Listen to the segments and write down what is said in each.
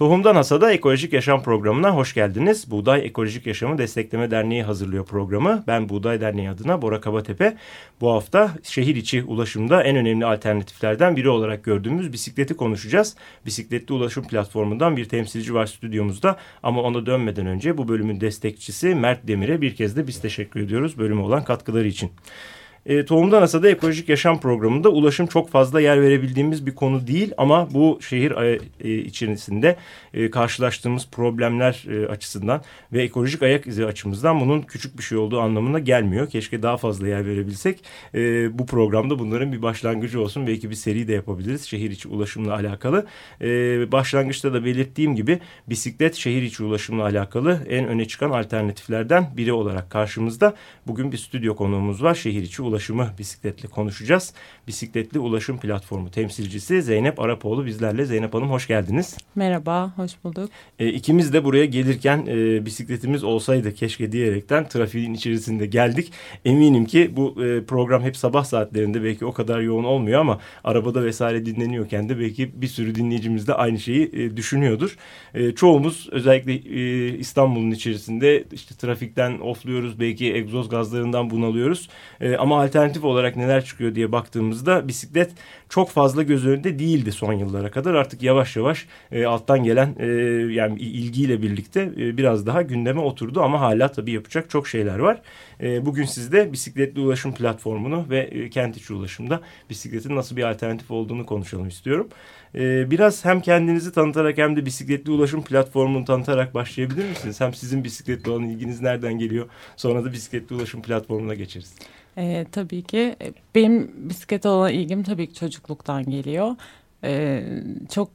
Tohumdan Hasada Ekolojik Yaşam programına hoş geldiniz. Buğday Ekolojik Yaşamı Destekleme Derneği hazırlıyor programı. Ben Buğday Derneği adına Bora Kabatepe. Bu hafta şehir içi ulaşımda en önemli alternatiflerden biri olarak gördüğümüz bisikleti konuşacağız. Bisikletli Ulaşım Platformu'ndan bir temsilci var stüdyomuzda. Ama ona dönmeden önce bu bölümün destekçisi Mert Demir'e bir kez de biz teşekkür ediyoruz bölüme olan katkıları için. E, Tohumdan Asada Ekolojik Yaşam Programı'nda ulaşım çok fazla yer verebildiğimiz bir konu değil ama bu şehir e, içerisinde e, karşılaştığımız problemler e, açısından ve ekolojik ayak izi açımızdan bunun küçük bir şey olduğu anlamına gelmiyor. Keşke daha fazla yer verebilsek. E, bu programda bunların bir başlangıcı olsun. Belki bir seri de yapabiliriz şehir içi ulaşımla alakalı. E, başlangıçta da belirttiğim gibi bisiklet şehir içi ulaşımla alakalı en öne çıkan alternatiflerden biri olarak karşımızda. Bugün bir stüdyo konuğumuz var. Şehir içi ulaşımı bisikletle konuşacağız. Bisikletli Ulaşım Platformu temsilcisi Zeynep Arapoğlu bizlerle. Zeynep Hanım hoş geldiniz. Merhaba, hoş bulduk. E, ikimiz de buraya gelirken e, bisikletimiz olsaydı keşke diyerekten trafiğin içerisinde geldik. Eminim ki bu e, program hep sabah saatlerinde belki o kadar yoğun olmuyor ama arabada vesaire dinleniyorken de belki bir sürü dinleyicimiz de aynı şeyi e, düşünüyordur. E, çoğumuz özellikle e, İstanbul'un içerisinde işte trafikten ofluyoruz belki egzoz gazlarından bunalıyoruz. E, ama alternatif olarak neler çıkıyor diye baktığımızda bisiklet çok fazla göz önünde değildi son yıllara kadar. Artık yavaş yavaş e, alttan gelen e, yani ilgiyle birlikte e, biraz daha gündeme oturdu ama hala tabii yapacak çok şeyler var. E, bugün sizde bisikletli ulaşım platformunu ve e, kent içi ulaşımda bisikletin nasıl bir alternatif olduğunu konuşalım istiyorum. E, biraz hem kendinizi tanıtarak hem de bisikletli ulaşım platformunu tanıtarak başlayabilir misiniz? Hem sizin bisikletle olan ilginiz nereden geliyor? Sonra da bisikletli ulaşım platformuna geçeriz. E, tabii ki benim bisiklete olan ilgim tabii ki çocukluktan geliyor. E, çok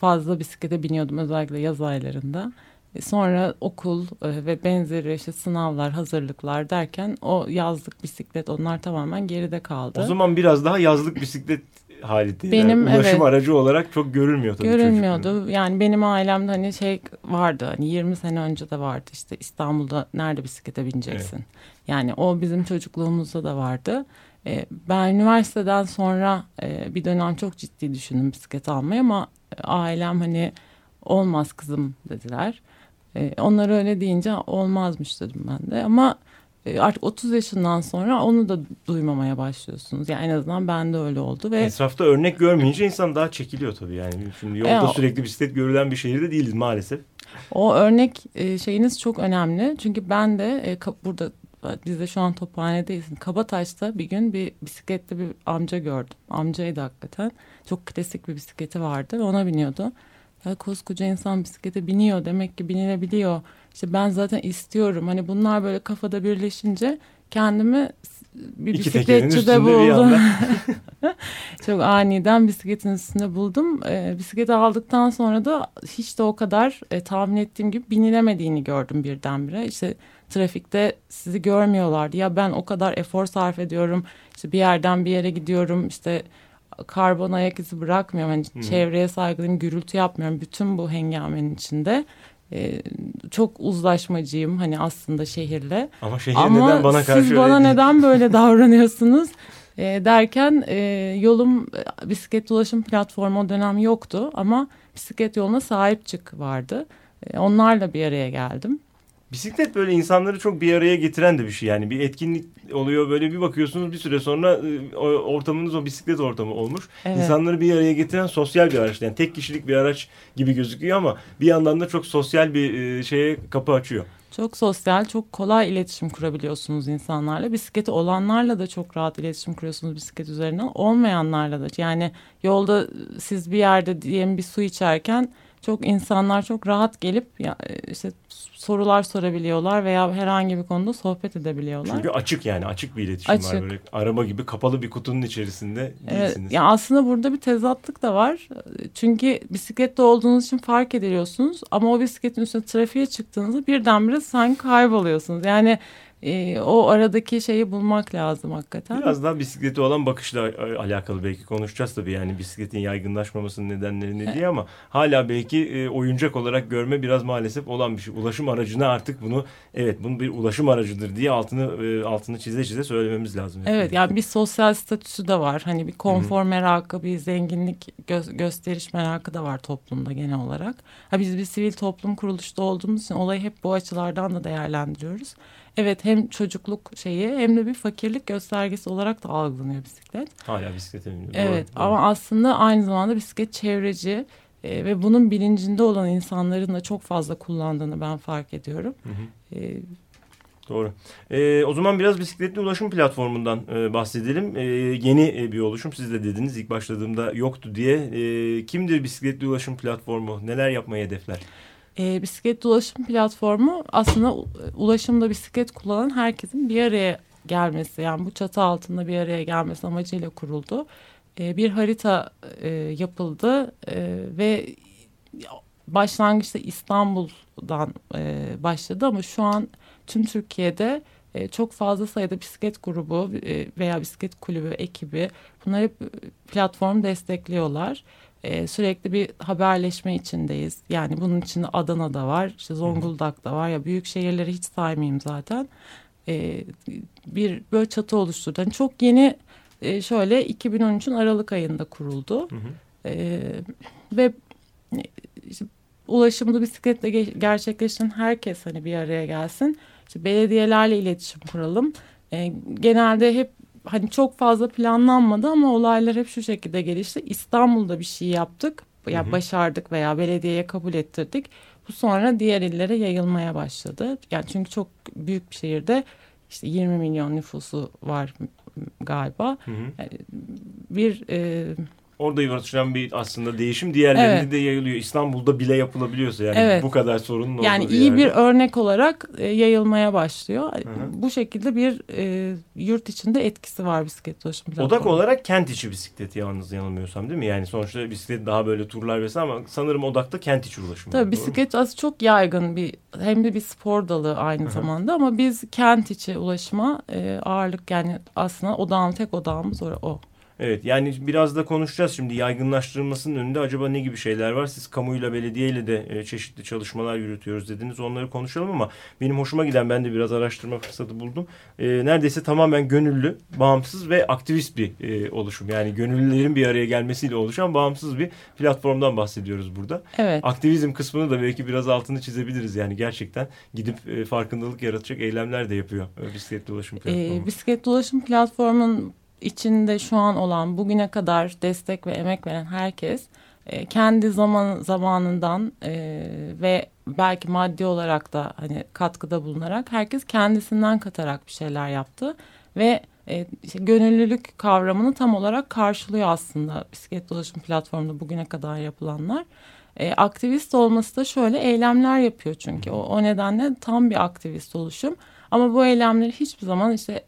fazla bisiklete biniyordum özellikle yaz aylarında. E, sonra okul e, ve benzeri işte sınavlar, hazırlıklar derken o yazlık bisiklet onlar tamamen geride kaldı. O zaman biraz daha yazlık bisiklet halinde. Benim yani ulaşım evet, aracı olarak çok görülmüyor tabii Görülmüyordu. Çocukların. Yani benim ailemde hani şey vardı hani 20 sene önce de vardı işte İstanbul'da nerede bisiklete bineceksin. Evet. Yani o bizim çocukluğumuzda da vardı. Ee, ben üniversiteden sonra e, bir dönem çok ciddi düşündüm bisiklet almayı ama ailem hani olmaz kızım dediler. Ee, onlar öyle deyince olmazmış dedim ben de ama e, artık 30 yaşından sonra onu da duymamaya başlıyorsunuz. Yani en azından bende öyle oldu ve etrafta örnek görmeyince insan daha çekiliyor tabii yani. Şimdi yolda e, sürekli bisiklet görülen bir şehirde değiliz maalesef. O örnek e, şeyiniz çok önemli. Çünkü ben de e, burada biz de şu an Tophane'deyiz. Kabataş'ta bir gün bir bisikletli bir amca gördüm. Amcaydı hakikaten. Çok klasik bir bisikleti vardı ve ona biniyordu. Ya koskoca insan bisiklete biniyor demek ki binilebiliyor. İşte ben zaten istiyorum. Hani bunlar böyle kafada birleşince kendimi bir İki bisikletçide buldum. Çok aniden bisikletin üstünde buldum. E, bisikleti aldıktan sonra da hiç de o kadar e, tahmin ettiğim gibi binilemediğini gördüm birdenbire. İşte trafikte sizi görmüyorlardı. Ya ben o kadar efor sarf ediyorum. İşte bir yerden bir yere gidiyorum. İşte karbon ayak izi bırakmıyorum. Hani hmm. çevreye saygılıyım, gürültü yapmıyorum. Bütün bu hengamenin içinde e, çok uzlaşmacıyım hani aslında şehirle. Ama şehir Ama neden bana karşı siz bana neden böyle davranıyorsunuz e, derken e, yolum e, bisiklet ulaşım platformu o dönem yoktu ama bisiklet yoluna sahip çık vardı. E, onlarla bir araya geldim. Bisiklet böyle insanları çok bir araya getiren de bir şey yani bir etkinlik oluyor böyle bir bakıyorsunuz bir süre sonra ortamınız o bisiklet ortamı olmuş. Evet. İnsanları bir araya getiren sosyal bir araç yani tek kişilik bir araç gibi gözüküyor ama bir yandan da çok sosyal bir şeye kapı açıyor. Çok sosyal, çok kolay iletişim kurabiliyorsunuz insanlarla. Bisikleti olanlarla da çok rahat iletişim kuruyorsunuz bisiklet üzerinden. Olmayanlarla da. Yani yolda siz bir yerde diyelim bir su içerken çok insanlar çok rahat gelip ya işte sorular sorabiliyorlar veya herhangi bir konuda sohbet edebiliyorlar. Çünkü açık yani açık bir iletişim açık. var böyle araba gibi kapalı bir kutunun içerisinde değilsiniz. Evet, ya aslında burada bir tezatlık da var. Çünkü bisiklette olduğunuz için fark ediliyorsunuz ama o bisikletin üstüne trafiğe çıktığınızda birdenbire sanki kayboluyorsunuz. Yani e, o aradaki şeyi bulmak lazım hakikaten. Biraz daha bisikleti olan bakışla alakalı belki konuşacağız tabii yani bisikletin yaygınlaşmamasının nedenleri ne diye ama hala belki e, oyuncak olarak görme biraz maalesef olan bir şey. Ulaşım aracına artık bunu evet bunun bir ulaşım aracıdır diye altını e, altını çize çize söylememiz lazım. Evet yani bir sosyal statüsü de var. Hani bir konfor Hı-hı. merakı, bir zenginlik gö- gösteriş merakı da var toplumda genel olarak. Ha biz bir sivil toplum kuruluşta olduğumuz için olayı hep bu açılardan da değerlendiriyoruz. Evet hem çocukluk şeyi hem de bir fakirlik göstergesi olarak da algılanıyor bisiklet. Hala bisiklete biniyor. Evet doğru, ama aslında aynı zamanda bisiklet çevreci e, ve bunun bilincinde olan insanların da çok fazla kullandığını ben fark ediyorum. Hı hı. E, Doğru. Ee, o zaman biraz bisikletli ulaşım platformundan e, bahsedelim. E, yeni e, bir oluşum. Siz de dediniz ilk başladığımda yoktu diye. E, kimdir bisikletli ulaşım platformu? Neler yapmayı hedefler? E, bisiklet ulaşım platformu aslında ulaşımda bisiklet kullanan herkesin bir araya gelmesi yani bu çatı altında bir araya gelmesi amacıyla kuruldu. E, bir harita e, yapıldı e, ve başlangıçta İstanbul'dan e, başladı ama şu an tüm Türkiye'de e, çok fazla sayıda bisiklet grubu e, veya bisiklet kulübü ekibi bunlar hep platform destekliyorlar. E, sürekli bir haberleşme içindeyiz. Yani bunun içinde Adana'da var, işte Zonguldak'ta var ya büyük şehirleri hiç saymayayım zaten. E, bir böyle çatı oluşturdu. Yani çok yeni e, şöyle 2013'ün Aralık ayında kuruldu. Hı hı. E, ve işte, ulaşımda bisikletle gerçekleştiren herkes hani bir araya gelsin. İşte belediyelerle iletişim kuralım. E, genelde hep hani çok fazla planlanmadı ama olaylar hep şu şekilde gelişti. İstanbul'da bir şey yaptık. Ya yani başardık veya belediyeye kabul ettirdik. Bu sonra diğer illere yayılmaya başladı. Yani çünkü çok büyük bir şehirde işte 20 milyon nüfusu var galiba. Hı hı. Yani bir e, orada yaratılan bir aslında değişim diğerlerinde evet. de yayılıyor. İstanbul'da bile yapılabiliyorsa yani evet. bu kadar sorunun Yani iyi bir örnek olarak e, yayılmaya başlıyor. Hı hı. Bu şekilde bir e, yurt içinde etkisi var bisiklet platformu. Odak olarak kent içi bisiklet yalnız yanılmıyorsam değil mi? Yani sonuçta bisiklet daha böyle turlar vesaire ama sanırım odakta kent içi ulaşım. Tabii bisiklet aslında çok yaygın bir hem de bir spor dalı aynı hı hı. zamanda ama biz kent içi ulaşıma e, ağırlık yani aslında odağım tek odağımız o. Evet yani biraz da konuşacağız şimdi yaygınlaştırılmasının önünde acaba ne gibi şeyler var? Siz kamuyla belediyeyle de e, çeşitli çalışmalar yürütüyoruz dediniz onları konuşalım ama benim hoşuma giden ben de biraz araştırma fırsatı buldum. E, neredeyse tamamen gönüllü, bağımsız ve aktivist bir e, oluşum. Yani gönüllülerin bir araya gelmesiyle oluşan bağımsız bir platformdan bahsediyoruz burada. Evet. Aktivizm kısmını da belki biraz altını çizebiliriz yani gerçekten gidip e, farkındalık yaratacak eylemler de yapıyor e, bisikletli ulaşım platformu. E, bisikletli ulaşım platformunun içinde şu an olan bugüne kadar destek ve emek veren herkes e, kendi zaman zamanından e, ve belki maddi olarak da hani katkıda bulunarak herkes kendisinden katarak bir şeyler yaptı ve e, işte gönüllülük kavramını tam olarak karşılıyor aslında bisiklet dolaşım platformunda bugüne kadar yapılanlar. E, aktivist olması da şöyle eylemler yapıyor çünkü o, o nedenle tam bir aktivist oluşum. Ama bu eylemleri hiçbir zaman işte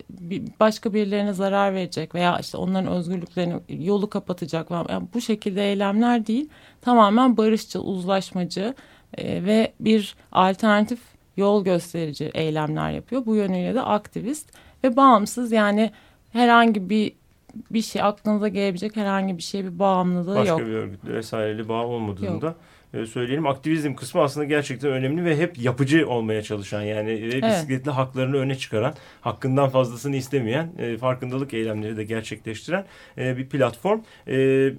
başka birilerine zarar verecek veya işte onların özgürlüklerini yolu kapatacak yani bu şekilde eylemler değil. Tamamen barışçıl, uzlaşmacı e, ve bir alternatif yol gösterici eylemler yapıyor. Bu yönüyle de aktivist ve bağımsız yani herhangi bir bir şey aklınıza gelebilecek herhangi bir şeye bir bağımlılığı Başka yok. Başka bir örgütle vesaireli bağ olmadığında yok e, söyleyelim. Aktivizm kısmı aslında gerçekten önemli ve hep yapıcı olmaya çalışan yani evet. bisikletli haklarını öne çıkaran, hakkından fazlasını istemeyen, e, farkındalık eylemleri de gerçekleştiren e, bir platform. E,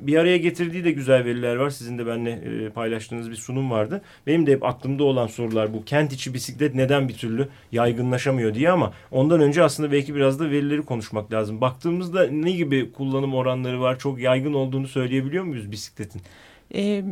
bir araya getirdiği de güzel veriler var. Sizin de benimle e, paylaştığınız bir sunum vardı. Benim de hep aklımda olan sorular bu. Kent içi bisiklet neden bir türlü yaygınlaşamıyor diye ama ondan önce aslında belki biraz da verileri konuşmak lazım. Baktığımızda ne gibi kullanım oranları var? Çok yaygın olduğunu söyleyebiliyor muyuz bisikletin? E,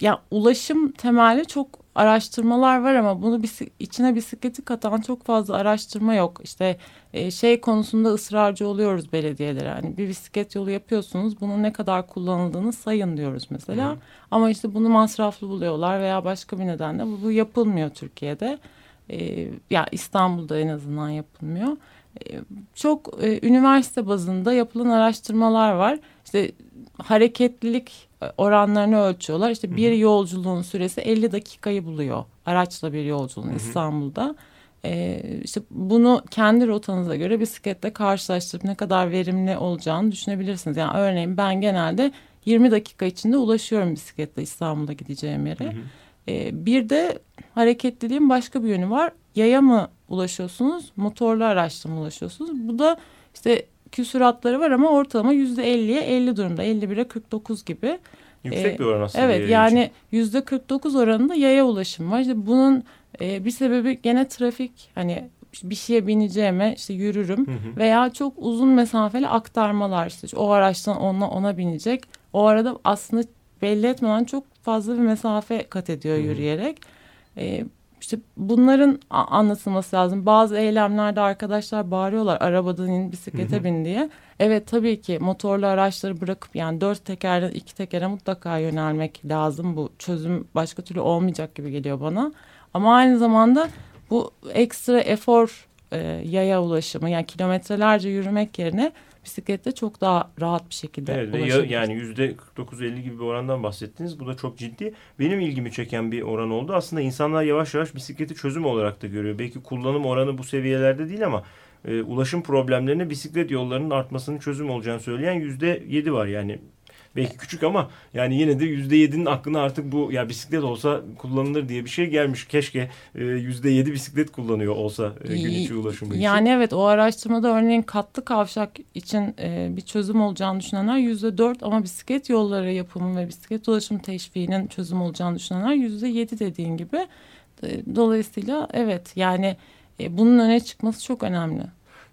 ya ulaşım temeli çok araştırmalar var ama bunu bisik, içine bisikleti katan çok fazla araştırma yok. İşte e, şey konusunda ısrarcı oluyoruz belediyelere. Hani bir bisiklet yolu yapıyorsunuz bunun ne kadar kullanıldığını sayın diyoruz mesela. Hı. Ama işte bunu masraflı buluyorlar veya başka bir nedenle bu, bu yapılmıyor Türkiye'de. E, ya İstanbul'da en azından yapılmıyor. Çok e, üniversite bazında yapılan araştırmalar var. İşte hareketlilik oranlarını ölçüyorlar. İşte bir Hı-hı. yolculuğun süresi 50 dakikayı buluyor. Araçla bir yolculuğun Hı-hı. İstanbul'da. E, işte bunu kendi rotanıza göre bisikletle karşılaştırıp ne kadar verimli olacağını düşünebilirsiniz. Yani örneğin ben genelde 20 dakika içinde ulaşıyorum bisikletle İstanbul'a gideceğim yere. Hı hı. E, bir de hareketliliğin başka bir yönü var. Yaya mı ulaşıyorsunuz, motorlu araçla mı ulaşıyorsunuz? Bu da işte küsuratları var ama ortalama yüzde elliye elli durumda. 51'e 49 gibi. Yüksek ee, bir oran aslında. Evet yani yüzde 49 oranında yaya ulaşım var. İşte bunun e, bir sebebi gene trafik hani bir şeye bineceğime işte yürürüm hı hı. veya çok uzun mesafeli aktarmalar işte o araçtan ona ona binecek. O arada aslında belli etmeden çok fazla bir mesafe kat ediyor hı hı. yürüyerek. E, işte bunların anlatılması lazım. Bazı eylemlerde arkadaşlar bağırıyorlar arabadan in bisiklete bin diye. Evet tabii ki motorlu araçları bırakıp yani dört tekerden iki tekere mutlaka yönelmek lazım. Bu çözüm başka türlü olmayacak gibi geliyor bana. Ama aynı zamanda bu ekstra efor e, yaya ulaşımı yani kilometrelerce yürümek yerine bisiklette çok daha rahat bir şekilde evet, ulaşabilir. Yani yüzde 49-50 gibi bir orandan bahsettiniz. Bu da çok ciddi. Benim ilgimi çeken bir oran oldu. Aslında insanlar yavaş yavaş bisikleti çözüm olarak da görüyor. Belki kullanım oranı bu seviyelerde değil ama e, ulaşım problemlerine bisiklet yollarının artmasının çözüm olacağını söyleyen yüzde yedi var. Yani Belki küçük ama yani yine de yüzde yedinin aklına artık bu ya bisiklet olsa kullanılır diye bir şey gelmiş. Keşke e, yüzde yedi bisiklet kullanıyor olsa e, gün içi ulaşımı için. Yani evet o araştırmada örneğin katlı kavşak için e, bir çözüm olacağını düşünenler yüzde dört ama bisiklet yolları yapımı ve bisiklet ulaşım teşviğinin çözüm olacağını düşünenler yüzde yedi dediğin gibi. Dolayısıyla evet yani bunun öne çıkması çok önemli.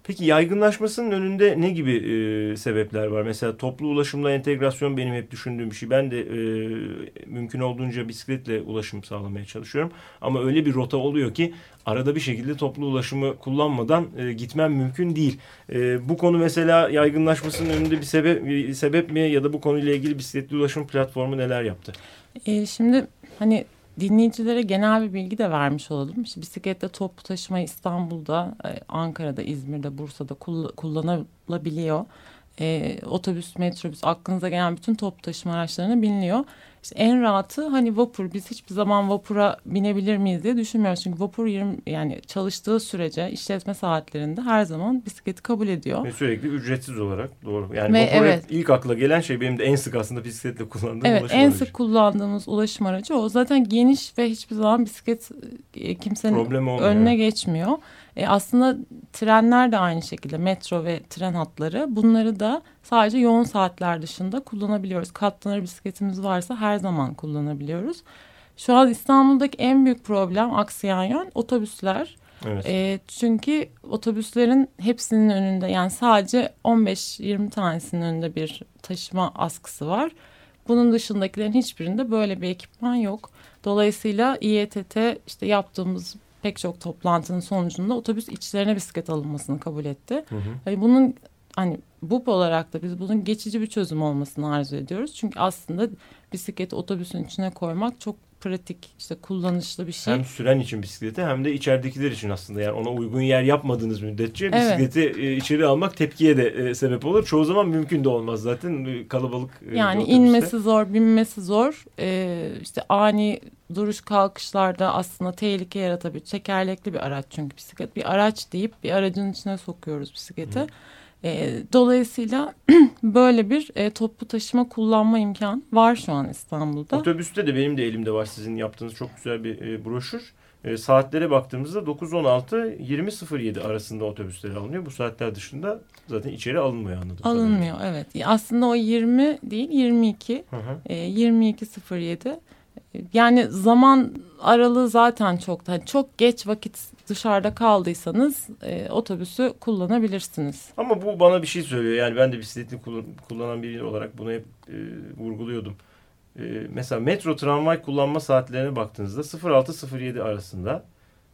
Peki yaygınlaşmasının önünde ne gibi e, sebepler var? Mesela toplu ulaşımla entegrasyon benim hep düşündüğüm bir şey. Ben de e, mümkün olduğunca bisikletle ulaşım sağlamaya çalışıyorum. Ama öyle bir rota oluyor ki arada bir şekilde toplu ulaşımı kullanmadan e, gitmem mümkün değil. E, bu konu mesela yaygınlaşmasının önünde bir sebep, bir sebep mi ya da bu konuyla ilgili bisikletli ulaşım platformu neler yaptı? E, şimdi hani dinleyicilere genel bir bilgi de vermiş olalım. İşte bisikletle toplu taşıma İstanbul'da, e, Ankara'da, İzmir'de, Bursa'da kullanılabiliyor. E, otobüs, metrobüs aklınıza gelen bütün toplu taşıma araçlarına biniliyor. İşte en rahatı hani vapur. Biz hiçbir zaman vapura binebilir miyiz diye düşünmüyoruz. Çünkü vapur 20, yani çalıştığı sürece işletme saatlerinde her zaman bisikleti kabul ediyor. Ve sürekli ücretsiz olarak doğru. Yani Ve vapur evet, ilk akla gelen şey benim de en sık aslında bisikletle kullandığım evet, ulaşım en aracı. sık kullandığımız ulaşım aracı o. Zaten geniş ve hiçbir zaman bisiklet e, kimsenin önüne geçmiyor. E, aslında trenler de aynı şekilde metro ve tren hatları bunları da sadece yoğun saatler dışında kullanabiliyoruz. Katlanır bisikletimiz varsa her zaman kullanabiliyoruz. Şu an İstanbul'daki en büyük problem aksayan yön otobüsler. Evet. E, çünkü otobüslerin hepsinin önünde yani sadece 15-20 tanesinin önünde bir taşıma askısı var. Bunun dışındakilerin hiçbirinde böyle bir ekipman yok. Dolayısıyla İETT işte yaptığımız pek çok toplantının sonucunda otobüs içlerine bisiklet alınmasını kabul etti. Hı hı. Yani bunun hani BUP olarak da biz bunun geçici bir çözüm olmasını arzu ediyoruz. Çünkü aslında bisikleti otobüsün içine koymak çok pratik işte kullanışlı bir şey. Hem süren için bisikleti hem de içeridekiler için aslında yani ona uygun yer yapmadığınız müddetçe bisikleti evet. içeri almak tepkiye de e, sebep olur. Çoğu zaman mümkün de olmaz zaten e, kalabalık. E, yani inmesi zor, binmesi zor. Ee, işte ani duruş kalkışlarda aslında tehlike yaratabilir. Tekerlekli bir araç çünkü bisiklet bir araç deyip bir aracın içine sokuyoruz bisikleti. Hı. E, dolayısıyla böyle bir e, toplu taşıma kullanma imkanı var şu an İstanbul'da. Otobüste de benim de elimde var sizin yaptığınız çok güzel bir e, broşür. E, saatlere baktığımızda 9.16 20.07 arasında otobüsler alınıyor. Bu saatler dışında zaten içeri alınmıyor anladım. Alınmıyor kadarıyla. evet. Aslında o 20 değil 22. Hı hı. E, 22.07 yani zaman aralığı zaten çok yani çok geç vakit dışarıda kaldıysanız e, otobüsü kullanabilirsiniz. Ama bu bana bir şey söylüyor. Yani ben de bisikleti kullanan biri olarak bunu hep e, vurguluyordum. E, mesela metro tramvay kullanma saatlerine baktığınızda 06-07 arasında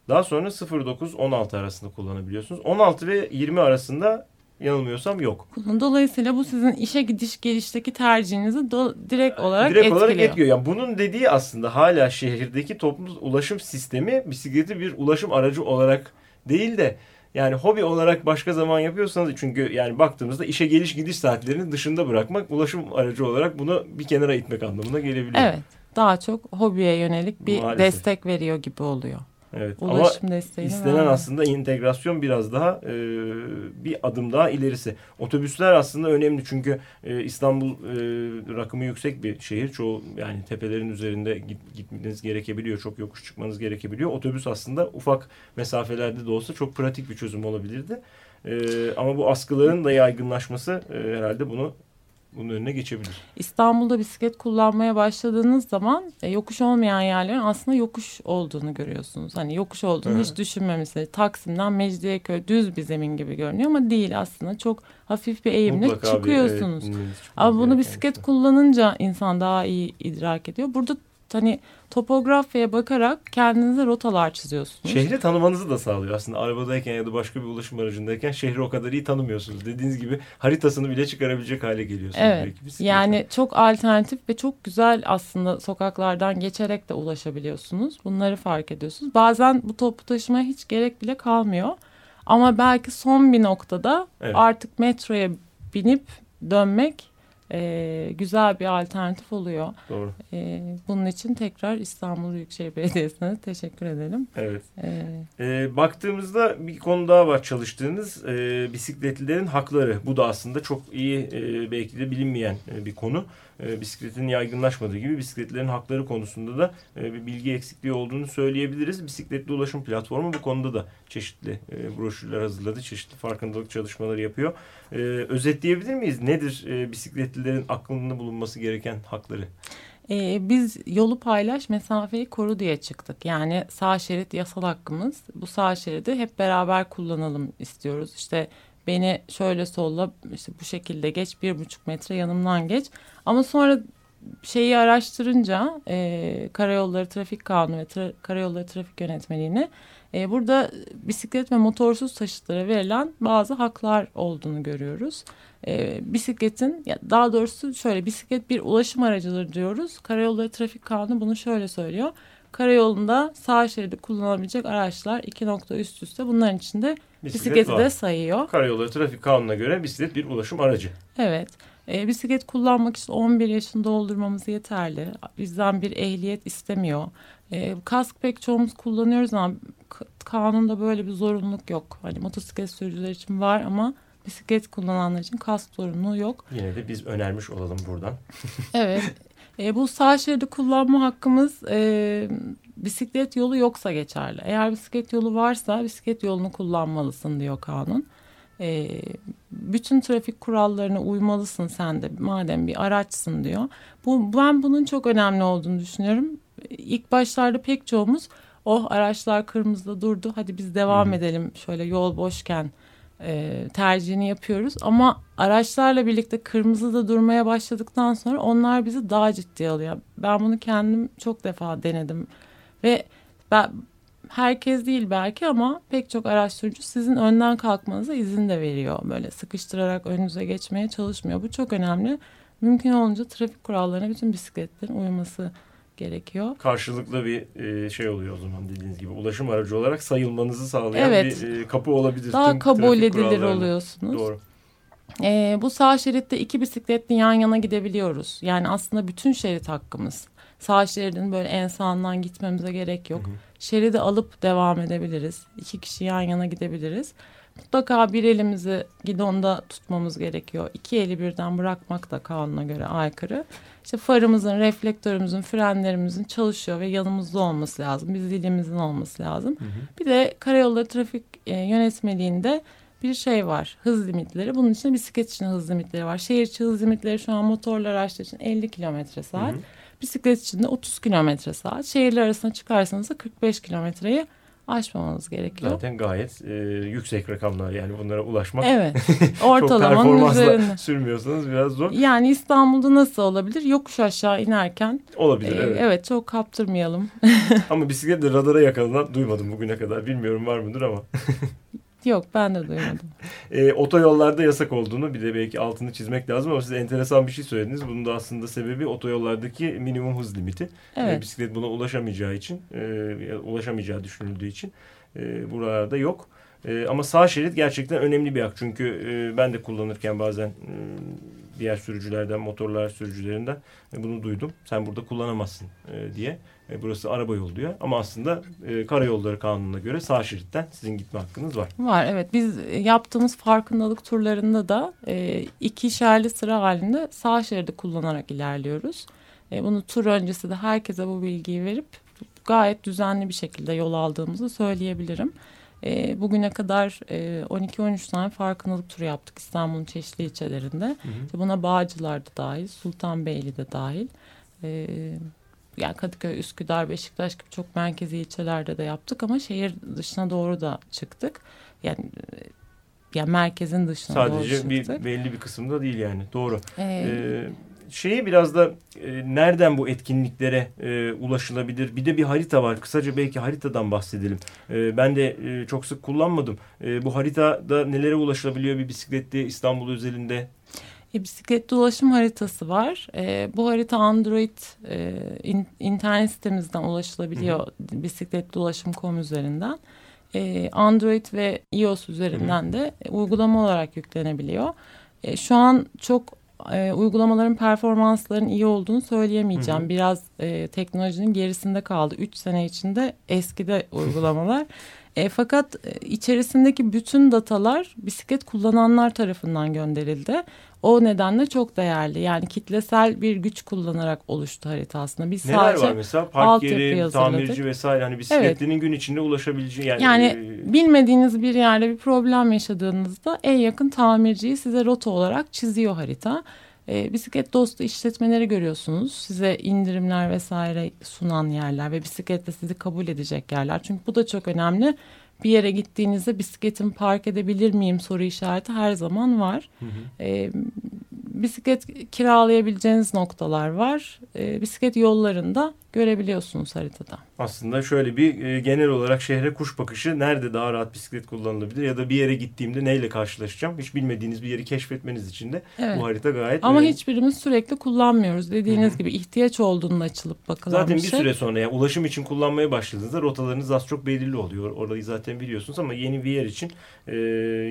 daha sonra 09-16 arasında kullanabiliyorsunuz. 16 ve 20 arasında yanılmıyorsam yok. Dolayısıyla bu sizin işe gidiş gelişteki tercihinizi do, direkt olarak direkt etkiliyor. olarak etkiliyor. Yani bunun dediği aslında hala şehirdeki toplu ulaşım sistemi bisikleti bir ulaşım aracı olarak değil de yani hobi olarak başka zaman yapıyorsanız çünkü yani baktığımızda işe geliş gidiş saatlerini dışında bırakmak ulaşım aracı olarak bunu bir kenara itmek anlamına gelebiliyor. Evet. Daha çok hobiye yönelik bir Maalesef. destek veriyor gibi oluyor. Evet. ulaşım Ama desteğini istenen vermiyor. aslında integrasyon biraz daha e, bir adım daha ilerisi. Otobüsler aslında önemli çünkü e, İstanbul e, rakımı yüksek bir şehir. Çoğu yani tepelerin üzerinde git, gitmeniz gerekebiliyor. Çok yokuş çıkmanız gerekebiliyor. Otobüs aslında ufak mesafelerde de olsa çok pratik bir çözüm olabilirdi. E, ama bu askıların da yaygınlaşması e, herhalde bunu bunun önüne geçebilir. İstanbul'da bisiklet kullanmaya başladığınız zaman e, yokuş olmayan yerlerin aslında yokuş olduğunu görüyorsunuz. Hani yokuş olduğunu Hı. hiç düşünmemişsiniz. Taksim'den Mecidiyeköy düz bir zemin gibi görünüyor ama değil aslında. Çok hafif bir eğimle Mutlaka bir, çıkıyorsunuz. evet, inmeniz, çıkmanız Ama bunu bisiklet bir şey. kullanınca insan daha iyi idrak ediyor. Burada hani topografyaya bakarak kendinize rotalar çiziyorsunuz. Şehri tanımanızı da sağlıyor aslında. Arabadayken ya da başka bir ulaşım aracındayken şehri o kadar iyi tanımıyorsunuz. Dediğiniz gibi haritasını bile çıkarabilecek hale geliyorsunuz. Evet. belki. Yani çok alternatif ve çok güzel aslında sokaklardan geçerek de ulaşabiliyorsunuz. Bunları fark ediyorsunuz. Bazen bu toplu taşımaya hiç gerek bile kalmıyor. Ama belki son bir noktada Evet. artık metroya binip dönmek e, güzel bir alternatif oluyor. Doğru. E, bunun için tekrar İstanbul Büyükşehir Belediyesi'ne teşekkür edelim. Evet. E, Ee, baktığımızda bir konu daha var çalıştığınız. Ee, bisikletlilerin hakları. Bu da aslında çok iyi e, belki de bilinmeyen e, bir konu. E, bisikletin yaygınlaşmadığı gibi bisikletlerin hakları konusunda da e, bir bilgi eksikliği olduğunu söyleyebiliriz. Bisikletli Ulaşım Platformu bu konuda da çeşitli e, broşürler hazırladı. Çeşitli farkındalık çalışmaları yapıyor. E, özetleyebilir miyiz? Nedir e, bisikletlilerin aklında bulunması gereken hakları? Ee, biz yolu paylaş mesafeyi koru diye çıktık. Yani sağ şerit yasal hakkımız. Bu sağ şeridi hep beraber kullanalım istiyoruz. İşte beni şöyle solla işte bu şekilde geç bir buçuk metre yanımdan geç. Ama sonra şeyi araştırınca e, Karayolları Trafik Kanunu ve tra- Karayolları Trafik Yönetmeliğini e, burada bisiklet ve motorsuz taşıtlara verilen bazı haklar olduğunu görüyoruz. E, bisikletin ya daha doğrusu şöyle bisiklet bir ulaşım aracıdır diyoruz. Karayolları Trafik Kanunu bunu şöyle söylüyor. Karayolunda sağ şeridi kullanabilecek araçlar iki nokta üst üste bunların içinde bisikleti var. de sayıyor. Karayolları Trafik Kanunu'na göre bisiklet bir ulaşım aracı. Evet. E, bisiklet kullanmak için 11 yaşını doldurmamız yeterli. Bizden bir ehliyet istemiyor. E, kask pek çoğumuz kullanıyoruz ama kanunda böyle bir zorunluluk yok. Hani motosiklet sürücüler için var ama bisiklet kullananlar için kask zorunluluğu yok. Yine de biz önermiş olalım buradan. Evet. E, bu sağ şeridi kullanma hakkımız e, bisiklet yolu yoksa geçerli. Eğer bisiklet yolu varsa bisiklet yolunu kullanmalısın diyor kanun. E, bütün trafik kurallarına uymalısın sen de madem bir araçsın diyor. Bu, ben bunun çok önemli olduğunu düşünüyorum. İlk başlarda pek çoğumuz oh araçlar kırmızıda durdu hadi biz devam hı. edelim şöyle yol boşken e, tercihini yapıyoruz. Ama araçlarla birlikte kırmızıda durmaya başladıktan sonra onlar bizi daha ciddiye alıyor. Ben bunu kendim çok defa denedim ve ben herkes değil belki ama pek çok araç sürücü sizin önden kalkmanıza izin de veriyor. Böyle sıkıştırarak önünüze geçmeye çalışmıyor. Bu çok önemli. Mümkün olunca trafik kurallarına bütün bisikletlerin uyması. Karşılıklı bir e, şey oluyor o zaman dediğiniz gibi. Ulaşım aracı olarak sayılmanızı sağlayan Evet. bir e, kapı olabilir. Daha tüm kabul edilir oluyorsunuz. Doğru. Ee, bu sağ şeritte iki bisikletli yan yana gidebiliyoruz. Yani aslında bütün şerit hakkımız. Sağ şeridin böyle en sağından gitmemize gerek yok. Hı hı. Şeridi alıp devam edebiliriz. İki kişi yan yana gidebiliriz. Mutlaka bir elimizi gidonda tutmamız gerekiyor. İki eli birden bırakmak da kanuna göre aykırı. İşte farımızın, reflektörümüzün, frenlerimizin çalışıyor ve yanımızda olması lazım. Bir zilimizin olması lazım. Hı hı. Bir de karayolları trafik e, yönetmeliğinde bir şey var. Hız limitleri. Bunun içinde bisiklet için hız limitleri var. Şehir içi hız limitleri şu an motorlu araçlar için 50 kilometre saat. Hı hı. Bisiklet için de 30 kilometre saat. Şehirler arasına çıkarsanız da 45 kilometreyi aşmamanız gerekiyor. Zaten gayet e, yüksek rakamlar yani bunlara ulaşmak. Evet. Ortalamanın üzerinde. sürmüyorsanız biraz zor. Yani İstanbul'da nasıl olabilir? Yokuş aşağı inerken. Olabilir e, evet. evet çok kaptırmayalım. Ama bisikletle radara yakalanan duymadım bugüne kadar. Bilmiyorum var mıdır ama. Yok ben de duymadım. E, otoyollarda yasak olduğunu bir de belki altını çizmek lazım ama siz enteresan bir şey söylediniz. Bunun da aslında sebebi otoyollardaki minimum hız limiti. Evet. E, bisiklet buna ulaşamayacağı için, e, ya ulaşamayacağı düşünüldüğü için e, buralarda yok. E, ama sağ şerit gerçekten önemli bir hak. Çünkü e, ben de kullanırken bazen e, diğer sürücülerden, motorlar sürücülerinden e, bunu duydum. Sen burada kullanamazsın e, diye. E, burası araba yolu diyor. Ama aslında e, karayolları kanununa göre sağ şeritten sizin gitme hakkınız var. Var evet. Biz yaptığımız farkındalık turlarında da e, ikişerli sıra halinde sağ şeridi kullanarak ilerliyoruz. E, bunu tur öncesi de herkese bu bilgiyi verip gayet düzenli bir şekilde yol aldığımızı söyleyebilirim. E, bugüne kadar e, 12-13 tane farkındalık turu yaptık İstanbul'un çeşitli ilçelerinde. Hı hı. Buna Bağcılar da dahil, Sultanbeyli de dahil. E, yani Kadıköy, Üsküdar, Beşiktaş gibi çok merkezi ilçelerde de yaptık ama şehir dışına doğru da çıktık. Yani yani merkezin dışına Sadece doğru çıktık. Sadece bir belli bir kısımda değil yani. Doğru. Ee, ee, şeyi biraz da e, nereden bu etkinliklere e, ulaşılabilir? Bir de bir harita var. Kısaca belki haritadan bahsedelim. E, ben de e, çok sık kullanmadım. E, bu haritada nelere ulaşılabiliyor bir bisikletli İstanbul özelinde? E, bisikletli ulaşım haritası var. E, bu harita Android e, in, internet sitemizden ulaşılabiliyor. Hı hı. Bisikletli ulaşım.com üzerinden. E, Android ve iOS üzerinden hı hı. de uygulama olarak yüklenebiliyor. E, şu an çok e, uygulamaların performansların iyi olduğunu söyleyemeyeceğim. Hı hı. Biraz e, teknolojinin gerisinde kaldı. Üç sene içinde eskide uygulamalar. E, fakat e, içerisindeki bütün datalar bisiklet kullananlar tarafından gönderildi. O nedenle çok değerli. Yani kitlesel bir güç kullanarak oluştu harita aslında. Biz Neler sadece var mesela? Park yeri, tamirci vesaire hani bisikletlinin evet. gün içinde ulaşabileceği yani, yani e... bilmediğiniz bir yerde bir problem yaşadığınızda en yakın tamirciyi size rota olarak çiziyor harita. E, bisiklet dostu işletmeleri görüyorsunuz. Size indirimler vesaire sunan yerler ve bisikletle sizi kabul edecek yerler. Çünkü bu da çok önemli. Bir yere gittiğinizde bisikletimi park edebilir miyim soru işareti her zaman var. Hı hı. E, bisiklet kiralayabileceğiniz noktalar var. E, bisiklet yollarında görebiliyorsunuz haritada. Aslında şöyle bir e, genel olarak şehre kuş bakışı nerede daha rahat bisiklet kullanılabilir ya da bir yere gittiğimde neyle karşılaşacağım hiç bilmediğiniz bir yeri keşfetmeniz için de evet. bu harita gayet Ama önemli. hiçbirimiz sürekli kullanmıyoruz. Dediğiniz Hı -hı. gibi ihtiyaç olduğunda açılıp bakılan zaten bir şey. Zaten bir süre sonra yani ulaşım için kullanmaya başladığınızda rotalarınız az çok belirli oluyor. Orayı zaten biliyorsunuz ama yeni bir yer için e,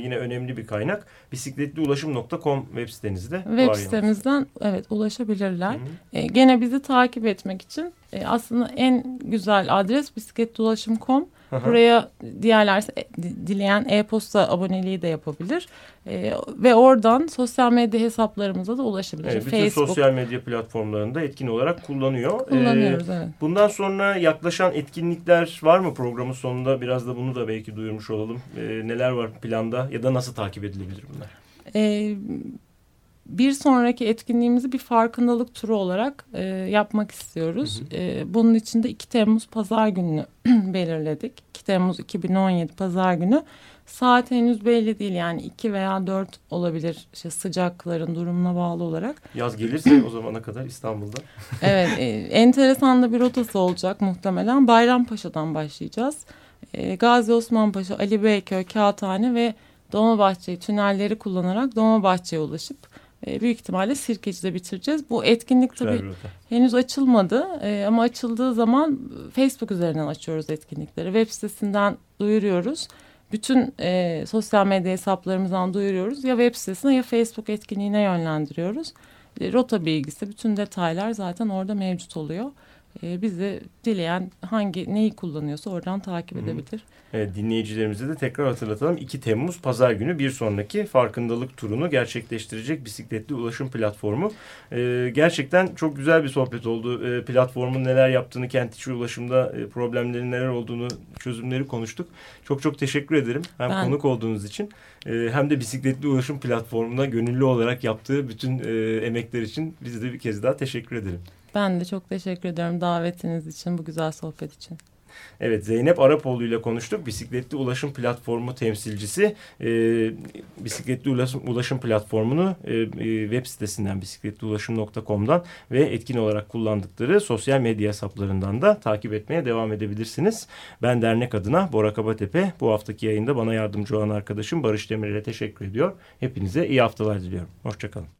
yine önemli bir kaynak. Bisikletliulaşım.com web sitenizde Web sitemizden evet ulaşabilirler. Hı -hı. E, gene bizi takip etmek için e, aslında en güzel adres bisikletdolaşım.com. Buraya diğerler e, dileyen e-posta aboneliği de yapabilir. E, ve oradan sosyal medya hesaplarımıza da ulaşabilir. Evet, bütün Facebook. sosyal medya platformlarında etkin olarak kullanıyor. Kullanıyoruz ee, evet. Bundan sonra yaklaşan etkinlikler var mı programın sonunda? Biraz da bunu da belki duyurmuş olalım. Ee, neler var planda ya da nasıl takip edilebilir bunlar? Evet bir sonraki etkinliğimizi bir farkındalık turu olarak e, yapmak istiyoruz. Hı hı. E, bunun için de 2 Temmuz Pazar gününü belirledik. 2 Temmuz 2017 Pazar günü. Saat henüz belli değil yani 2 veya 4 olabilir işte sıcakların durumuna bağlı olarak. Yaz gelirse o zamana kadar İstanbul'da. evet e, enteresan da bir rotası olacak muhtemelen. Bayrampaşa'dan başlayacağız. E, Gazi Osman Paşa, Ali Beyköy, Kağıthane ve Dolmabahçe tünelleri kullanarak Dolmabahçe'ye ulaşıp e, büyük ihtimalle Sirkeci'de bitireceğiz. Bu etkinlik tabii henüz açılmadı e, ama açıldığı zaman Facebook üzerinden açıyoruz etkinlikleri. Web sitesinden duyuruyoruz. Bütün e, sosyal medya hesaplarımızdan duyuruyoruz. Ya web sitesine ya Facebook etkinliğine yönlendiriyoruz. E, rota bilgisi, bütün detaylar zaten orada mevcut oluyor e, bizi dileyen hangi neyi kullanıyorsa oradan takip Hı. edebilir. Evet, dinleyicilerimize de tekrar hatırlatalım. 2 Temmuz Pazar günü bir sonraki farkındalık turunu gerçekleştirecek bisikletli ulaşım platformu. Ee, gerçekten çok güzel bir sohbet oldu. Ee, platformun neler yaptığını, kent içi ulaşımda e, problemlerin neler olduğunu, çözümleri konuştuk. Çok çok teşekkür ederim. Hem ben... konuk olduğunuz için e, hem de bisikletli ulaşım platformuna gönüllü olarak yaptığı bütün e, emekler için biz de bir kez daha teşekkür ederim. Ben de çok teşekkür ederim davetiniz için, bu güzel sohbet için. Evet Zeynep Arapoğlu ile konuştuk. Bisikletli ulaşım platformu temsilcisi. E, bisikletli ulaşım, ulaşım platformunu e, e, web sitesinden bisikletliulaşım.com'dan ve etkin olarak kullandıkları sosyal medya hesaplarından da takip etmeye devam edebilirsiniz. Ben dernek adına Bora Kabatepe bu haftaki yayında bana yardımcı olan arkadaşım Barış Demir'e teşekkür ediyor. Hepinize iyi haftalar diliyorum. Hoşçakalın.